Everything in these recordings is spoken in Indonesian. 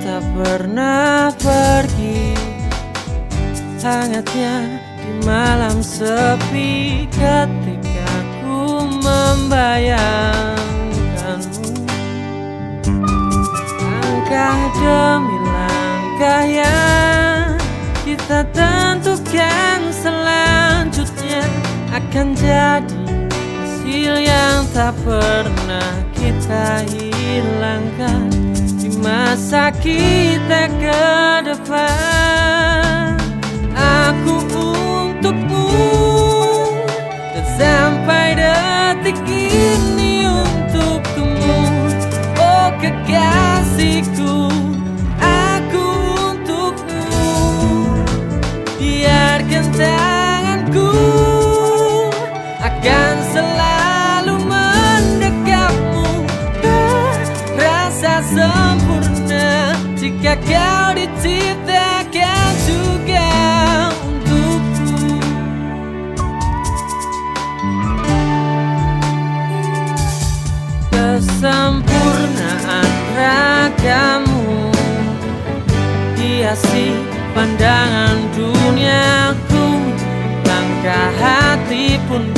tak pernah pergi. Hangatnya di malam sepi ketika ku membayangkanmu. Langkah demi langkah yang kita tentukan selanjutnya akan jadi hasil yang tak pernah kita hilangkan masa kita ke depan. Aku untukmu dan sampai detik ini untukmu, oh kekasihku. Kau diciptakan juga untukku Kesempurnaan ragamu Hiasi pandangan duniaku Langkah hati pun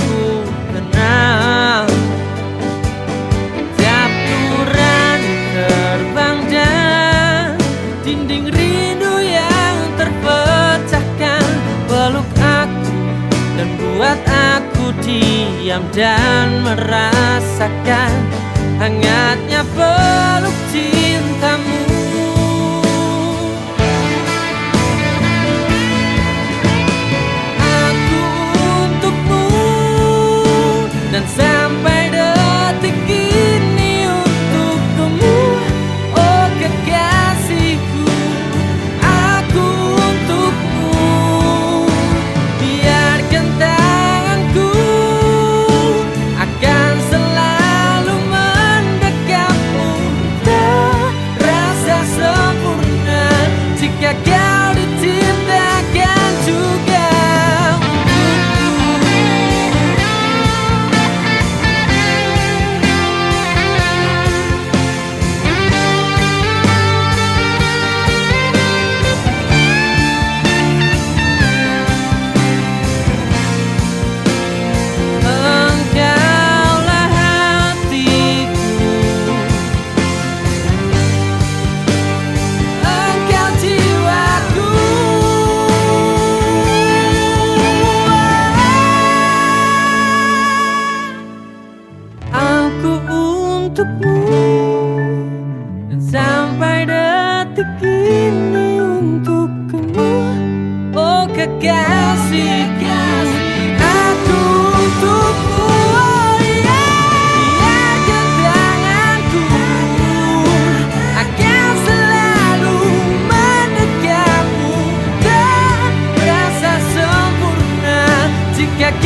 aku diam dan merasakan hangatnya peluk cintamu. Aku untukmu dan sampai untukmu. Dan sampai detik ini untuk untukmu. Oh kekasih Aku untukmu. Oh, iya, iya, yeah.